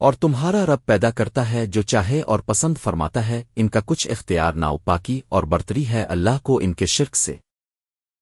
اور تمہارا رب پیدا کرتا ہے جو چاہے اور پسند فرماتا ہے، ان کا کچھ اختیار ناؤپاکی اور برتری ہے اللہ کو ان کے شرک سے۔